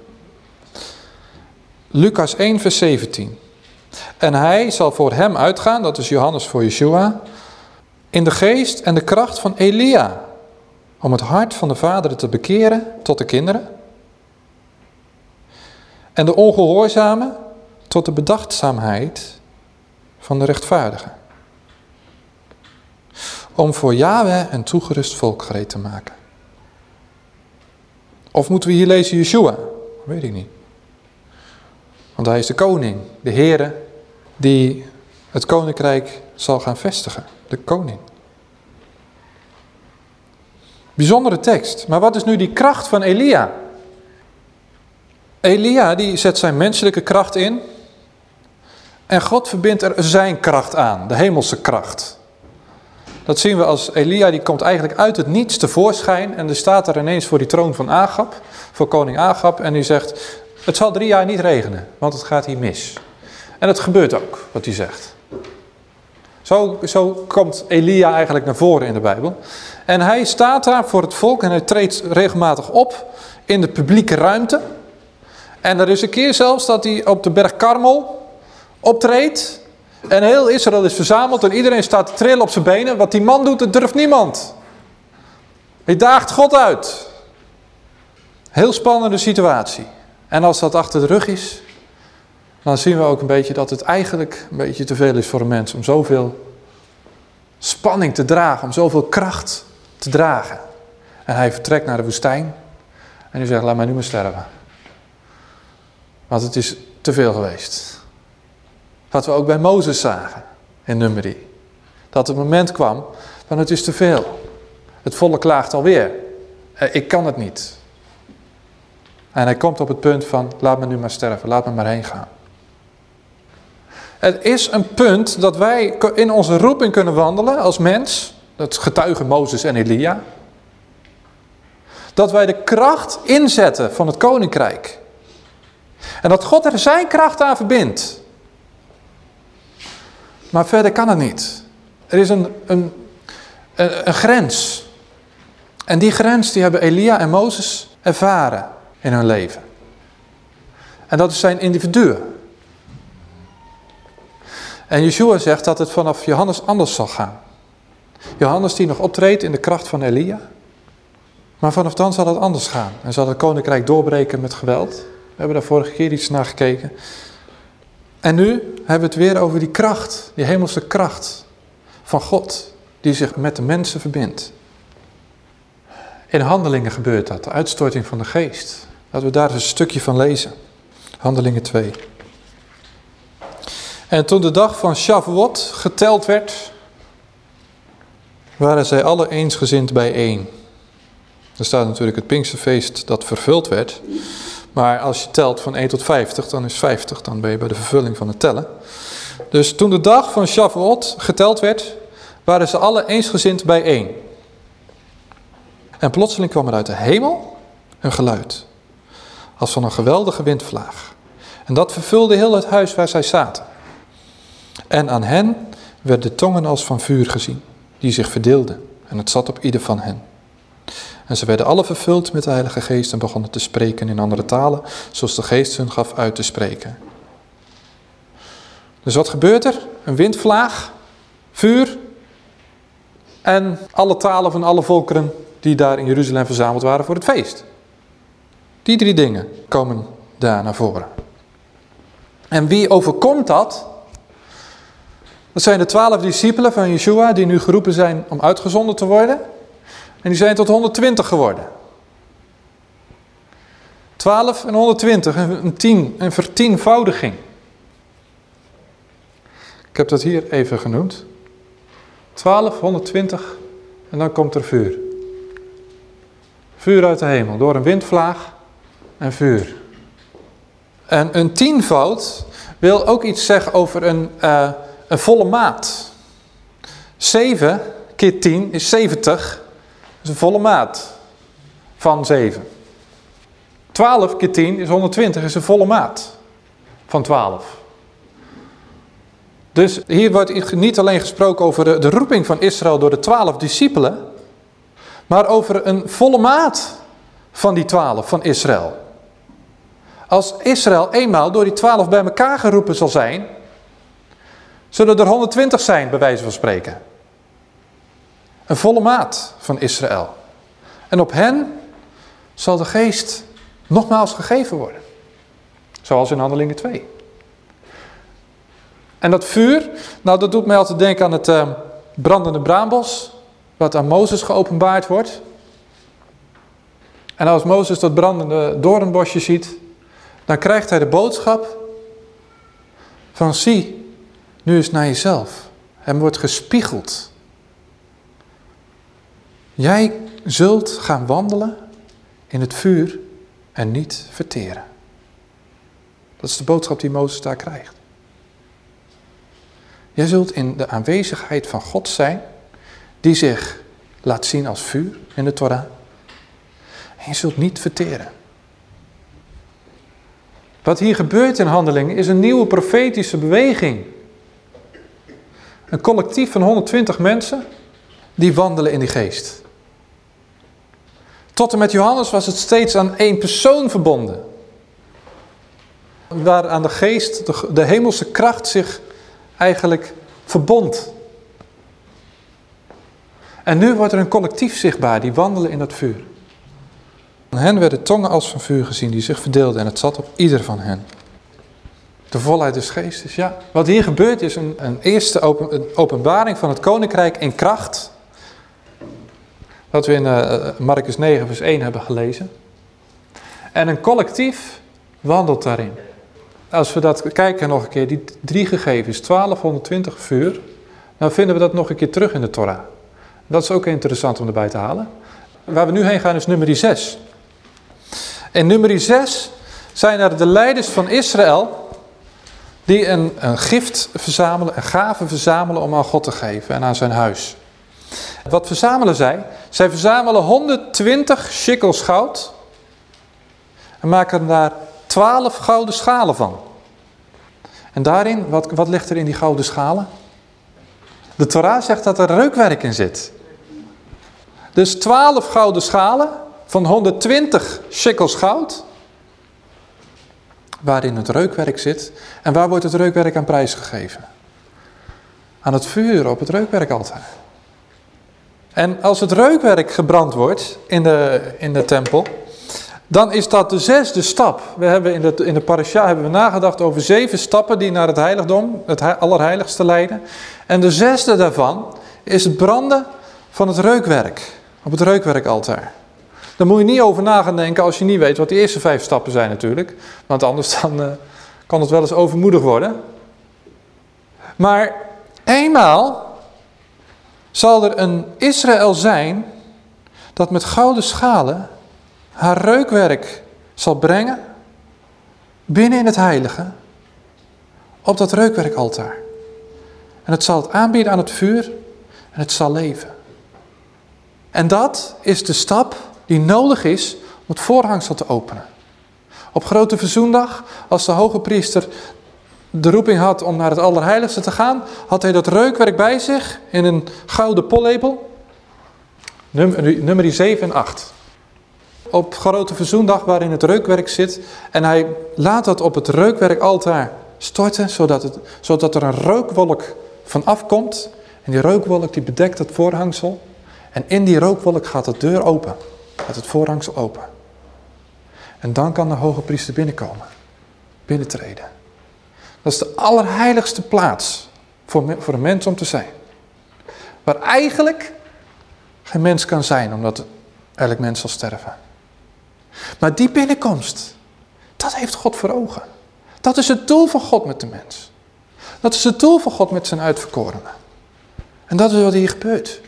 A: Lucas 1 vers 17. En hij zal voor hem uitgaan, dat is Johannes voor Yeshua, in de geest en de kracht van Elia, om het hart van de vaderen te bekeren tot de kinderen en de ongehoorzame tot de bedachtzaamheid van de rechtvaardige. Om voor Yahweh een toegerust volk gereed te maken. Of moeten we hier lezen Yeshua? Weet ik niet. Want hij is de koning, de Heere, die het koninkrijk zal gaan vestigen. De koning. Bijzondere tekst. Maar wat is nu die kracht van Elia? Elia die zet zijn menselijke kracht in. En God verbindt er zijn kracht aan, de hemelse kracht. Dat zien we als Elia, die komt eigenlijk uit het niets tevoorschijn. En er staat er ineens voor die troon van Agab, voor koning Agab. En die zegt, het zal drie jaar niet regenen, want het gaat hier mis. En het gebeurt ook, wat hij zegt. Zo, zo komt Elia eigenlijk naar voren in de Bijbel. En hij staat daar voor het volk en hij treedt regelmatig op in de publieke ruimte. En er is een keer zelfs dat hij op de berg Karmel optreedt. En heel Israël is verzameld en iedereen staat te trillen op zijn benen. Wat die man doet, dat durft niemand. Hij daagt God uit. Heel spannende situatie. En als dat achter de rug is, dan zien we ook een beetje dat het eigenlijk een beetje te veel is voor een mens om zoveel spanning te dragen, om zoveel kracht te dragen. En hij vertrekt naar de woestijn en hij zegt, laat mij nu maar sterven. Want het is te veel geweest. Wat we ook bij Mozes zagen in Numeri. Dat het moment kwam van het is te veel. Het volk klaagt alweer. Eh, ik kan het niet. En hij komt op het punt van laat me nu maar sterven, laat me maar heen gaan. Het is een punt dat wij in onze roeping kunnen wandelen als mens. Dat getuigen Mozes en Elia. Dat wij de kracht inzetten van het koninkrijk. En dat God er zijn kracht aan verbindt. Maar verder kan het niet. Er is een, een, een, grens. En die grens die hebben Elia en Mozes ervaren in hun leven. En dat zijn individu. En Yeshua zegt dat het vanaf Johannes anders zal gaan. Johannes die nog optreedt in de kracht van Elia. Maar vanaf dan zal het anders gaan. En zal het koninkrijk doorbreken met geweld. We hebben daar vorige keer iets naar gekeken. En nu hebben we het weer over die kracht, die hemelse kracht van God, die zich met de mensen verbindt. In handelingen gebeurt dat, de uitstorting van de geest. Laten we daar een stukje van lezen. Handelingen 2. En toen de dag van Shavuot geteld werd, waren zij alle eensgezind bijeen. Er staat natuurlijk het Pinksterfeest dat vervuld werd. Maar als je telt van 1 tot 50, dan is 50. Dan ben je bij de vervulling van het tellen. Dus toen de dag van Shavuot geteld werd, waren ze alle eensgezind bijeen. En plotseling kwam er uit de hemel een geluid. Als van een geweldige windvlaag. En dat vervulde heel het huis waar zij zaten. En aan hen werden tongen als van vuur gezien, die zich verdeelden. En het zat op ieder van hen. En ze werden alle vervuld met de Heilige Geest en begonnen te spreken in andere talen, zoals de Geest hun gaf uit te spreken. Dus wat gebeurt er? Een windvlaag, vuur en alle talen van alle volkeren die daar in Jeruzalem verzameld waren voor het feest. Die drie dingen komen daar naar voren. En wie overkomt dat? Dat zijn de twaalf discipelen van Yeshua die nu geroepen zijn om uitgezonden te worden. En die zijn tot 120 geworden. 12 en 120, een 10, een vertienvoudiging. Ik heb dat hier even genoemd. 12, 120 en dan komt er vuur. Vuur uit de hemel, door een windvlaag en vuur. En een tienvoud wil ook iets zeggen over een, uh, een volle maat. 7 keer 10 is 70. Dat is een volle maat van 7. 12 keer 10 is 120, is een volle maat van 12. Dus hier wordt niet alleen gesproken over de, roeping van Israël door de 12 discipelen, maar over een volle maat van die 12 van Israël. Als Israël eenmaal door die 12 bij elkaar geroepen zal zijn, zullen er 120 zijn, bij wijze van spreken. Een volle maat van Israël. En op hen zal de geest nogmaals gegeven worden. Zoals in Handelingen 2. En dat vuur, nou dat doet mij altijd denken aan het uh, brandende braambos, wat aan Mozes geopenbaard wordt. En als Mozes dat brandende doornbosje ziet, dan krijgt hij de boodschap van zie, nu is naar jezelf. Hem wordt gespiegeld. Jij zult gaan wandelen in het vuur en niet verteren. Dat is de boodschap die Mozes daar krijgt. Jij zult in de aanwezigheid van God zijn, die zich laat zien als vuur in de Torah. En je zult niet verteren. Wat hier gebeurt in handelingen is een nieuwe profetische beweging. Een collectief van 120 mensen die wandelen in die geest. Tot en met Johannes was het steeds aan één persoon verbonden. Waar aan de geest, de, de hemelse kracht zich eigenlijk verbond. En nu wordt er een collectief zichtbaar die wandelen in dat vuur. Van hen werden tongen als van vuur gezien die zich verdeelden en het zat op ieder van hen. De volheid des geestes, ja. Wat hier gebeurt is een, een eerste open, openbaring van het koninkrijk in kracht. Dat we in uh, Marcus 9 vers 1 hebben gelezen. En een collectief wandelt daarin. Als we dat kijken nog een keer, die drie gegevens, 1220 vuur, dan vinden we dat nog een keer terug in de Torah. Dat is ook interessant om erbij te halen. Waar we nu heen gaan is nummer 6. In nummer 6 zijn er de leiders van Israël die een, een gift verzamelen, een gave verzamelen om aan God te geven en aan zijn huis. Wat verzamelen zij? Zij verzamelen 120 shekels goud en maken daar 12 gouden schalen van. En daarin, wat, wat ligt er in die gouden schalen? De Torah zegt dat er reukwerk in zit. Dus 12 gouden schalen van 120 shekels goud. Waarin het reukwerk zit. En waar wordt het reukwerk aan prijs gegeven? Aan het vuur op het reukwerkaltaar. En als het reukwerk gebrand wordt in de, in de tempel, dan is dat de zesde stap. We hebben in de, in de parasha hebben we nagedacht over zeven stappen die naar het heiligdom, het allerheiligste leiden. En de zesde daarvan is het branden van het reukwerk, op het reukwerkaltaar. Daar moet je niet over na gaan denken als je niet weet wat de eerste vijf stappen zijn natuurlijk. Want anders <laughs> dan, uh, kan het wel eens overmoedig worden. Maar eenmaal zal er een Israël zijn dat met gouden schalen haar reukwerk zal brengen binnen in het heilige op dat reukwerkaltaar. En het zal het aanbieden aan het vuur en het zal leven. En dat is de stap die nodig is om het voorhangsel te openen. Op Grote Verzoendag, als de hoge priester de roeping had om naar het Allerheiligste te gaan, had hij dat reukwerk bij zich in een gouden pollepel. Nummer, nummer 7 en 8. Op Grote Verzoendag waarin het reukwerk zit en hij laat dat op het reukwerkaltaar storten, zodat, het, zodat er een rookwolk van afkomt. En die rookwolk die bedekt het voorhangsel. En in die rookwolk gaat de deur open. Gaat het voorhangsel open. En dan kan de hoge priester binnenkomen. Binnentreden. Dat is de allerheiligste plaats voor, voor een mens om te zijn. Waar eigenlijk geen mens kan zijn, omdat elk mens zal sterven. Maar die binnenkomst, dat heeft God voor ogen. Dat is het doel van God met de mens. Dat is het doel van God met zijn uitverkorenen. En dat is wat hier gebeurt.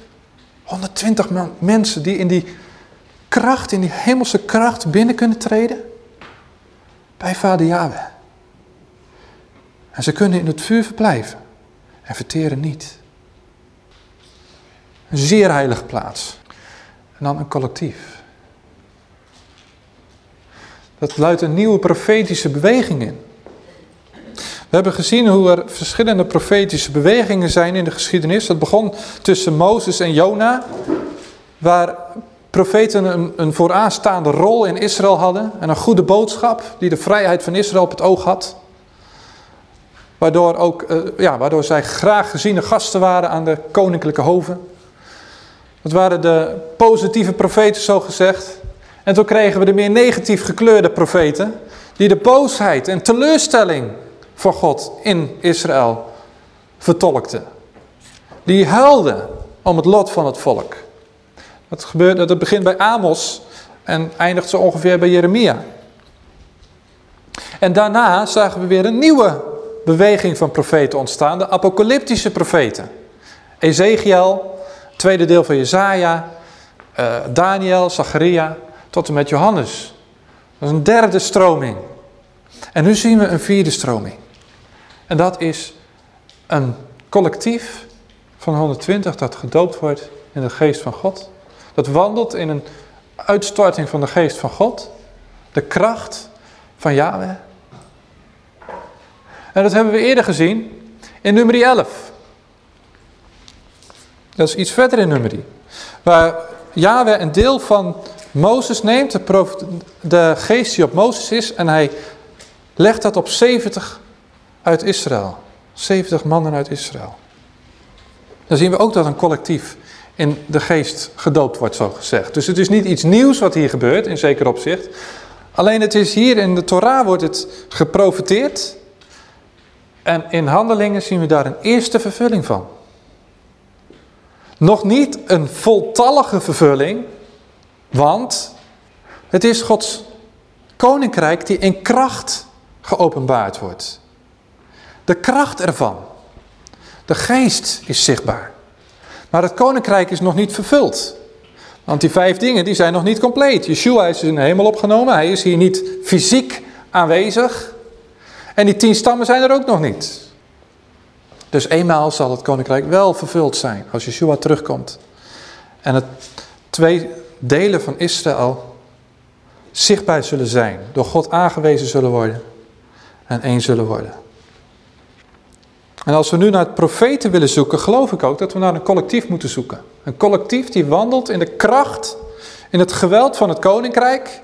A: 120 mensen die in die kracht, in die hemelse kracht binnen kunnen treden. Bij vader Yahweh. En ze kunnen in het vuur verblijven. En verteren niet. Een zeer heilige plaats. En dan een collectief. Dat luidt een nieuwe profetische beweging in. We hebben gezien hoe er verschillende profetische bewegingen zijn in de geschiedenis. Dat begon tussen Mozes en Jona, waar profeten een, een vooraanstaande rol in Israël hadden en een goede boodschap die de vrijheid van Israël op het oog had. Waardoor, ook, uh, ja, waardoor zij graag geziene gasten waren aan de koninklijke hoven. Dat waren de positieve profeten zo gezegd. En toen kregen we de meer negatief gekleurde profeten. Die de boosheid en teleurstelling voor God in Israël vertolkten. Die huilden om het lot van het volk. Dat, gebeurt, dat begint bij Amos en eindigt zo ongeveer bij Jeremia. En daarna zagen we weer een nieuwe beweging van profeten ontstaan. De apocalyptische profeten. Ezekiel, tweede deel van Jezaja, uh, Daniel, Zacharia, tot en met Johannes. Dat is een derde stroming. En nu zien we een vierde stroming. En dat is een collectief van 120 dat gedoopt wordt in de geest van God. Dat wandelt in een uitstorting van de geest van God. De kracht van Yahweh. En dat hebben we eerder gezien in nummer 11. Dat is iets verder in nummer. Waar Yahweh een deel van Mozes neemt, de, de geest die op Mozes is, en hij legt dat op 70 uit Israël. 70 mannen uit Israël. Dan zien we ook dat een collectief in de geest gedoopt wordt, zo gezegd. Dus het is niet iets nieuws wat hier gebeurt, in zeker opzicht. Alleen het is hier in de Torah wordt het geprofiteerd. En in handelingen zien we daar een eerste vervulling van. Nog niet een voltallige vervulling, want het is Gods koninkrijk die in kracht geopenbaard wordt. De kracht ervan. De geest is zichtbaar. Maar het koninkrijk is nog niet vervuld. Want die vijf dingen die zijn nog niet compleet. Yeshua is in de hemel opgenomen. Hij is hier niet fysiek aanwezig. En die tien stammen zijn er ook nog niet. Dus eenmaal zal het koninkrijk wel vervuld zijn als Yeshua terugkomt. En het twee delen van Israël zichtbaar zullen zijn. Door God aangewezen zullen worden. En één zullen worden. En als we nu naar het profeten willen zoeken, geloof ik ook dat we naar een collectief moeten zoeken. Een collectief die wandelt in de kracht, in het geweld van het koninkrijk,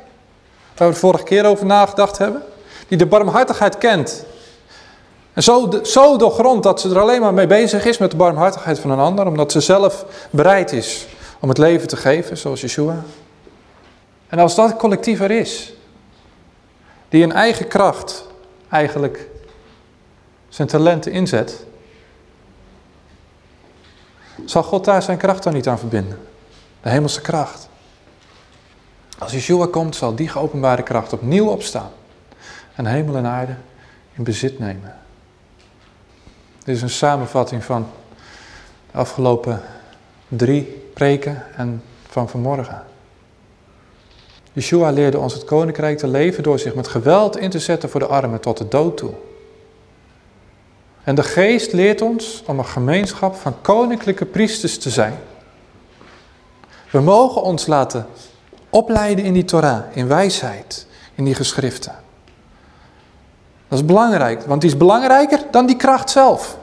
A: waar we de vorige keer over nagedacht hebben. Die de barmhartigheid kent. En zo, zo doorgrond dat ze er alleen maar mee bezig is met de barmhartigheid van een ander, omdat ze zelf bereid is om het leven te geven, zoals Yeshua. En als dat collectief er is, die in eigen kracht eigenlijk zijn talenten inzet, zal God daar zijn kracht dan niet aan verbinden. De hemelse kracht. Als Yeshua komt, zal die geopenbaarde kracht opnieuw opstaan. En hemel en aarde in bezit nemen. Dit is een samenvatting van de afgelopen drie preken en van vanmorgen. Yeshua leerde ons het koninkrijk te leven door zich met geweld in te zetten voor de armen tot de dood toe. En de geest leert ons om een gemeenschap van koninklijke priesters te zijn. We mogen ons laten opleiden in die Torah, in wijsheid, in die geschriften. Dat is belangrijk, want die is belangrijker dan die kracht zelf.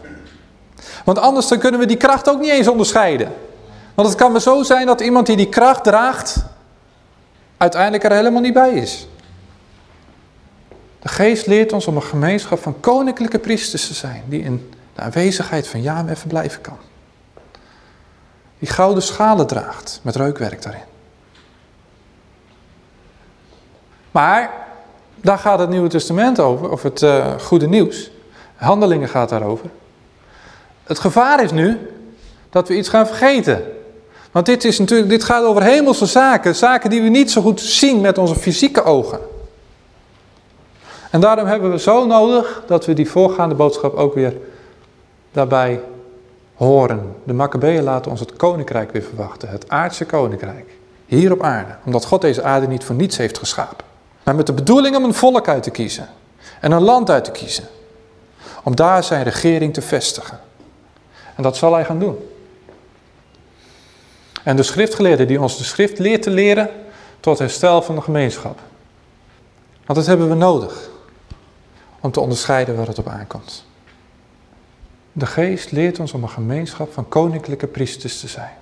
A: Want anders dan kunnen we die kracht ook niet eens onderscheiden. Want het kan maar zo zijn dat iemand die die kracht draagt, uiteindelijk er helemaal niet bij is. De geest leert ons om een gemeenschap van koninklijke priesters te zijn, die in de aanwezigheid van Yahweh verblijven kan. Die gouden schalen draagt met reukwerk daarin. Maar daar gaat het Nieuwe Testament over, of het uh, goede nieuws. Handelingen gaat daarover. Het gevaar is nu dat we iets gaan vergeten. Want dit, is natuurlijk, dit gaat over hemelse zaken, zaken die we niet zo goed zien met onze fysieke ogen. En daarom hebben we zo nodig dat we die voorgaande boodschap ook weer daarbij horen. De Maccabeeën laten ons het koninkrijk weer verwachten, het aardse koninkrijk. Hier op aarde, omdat God deze aarde niet voor niets heeft geschapen. Maar met de bedoeling om een volk uit te kiezen en een land uit te kiezen. Om daar zijn regering te vestigen. En dat zal hij gaan doen. En de schriftgeleerde die ons de schrift leert te leren tot herstel van de gemeenschap. Want dat hebben we nodig om te onderscheiden waar het op aankomt. De geest leert ons om een gemeenschap van koninklijke priesters te zijn.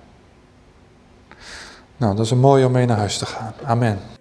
A: Nou, dat is een mooi om mee naar huis te gaan. Amen.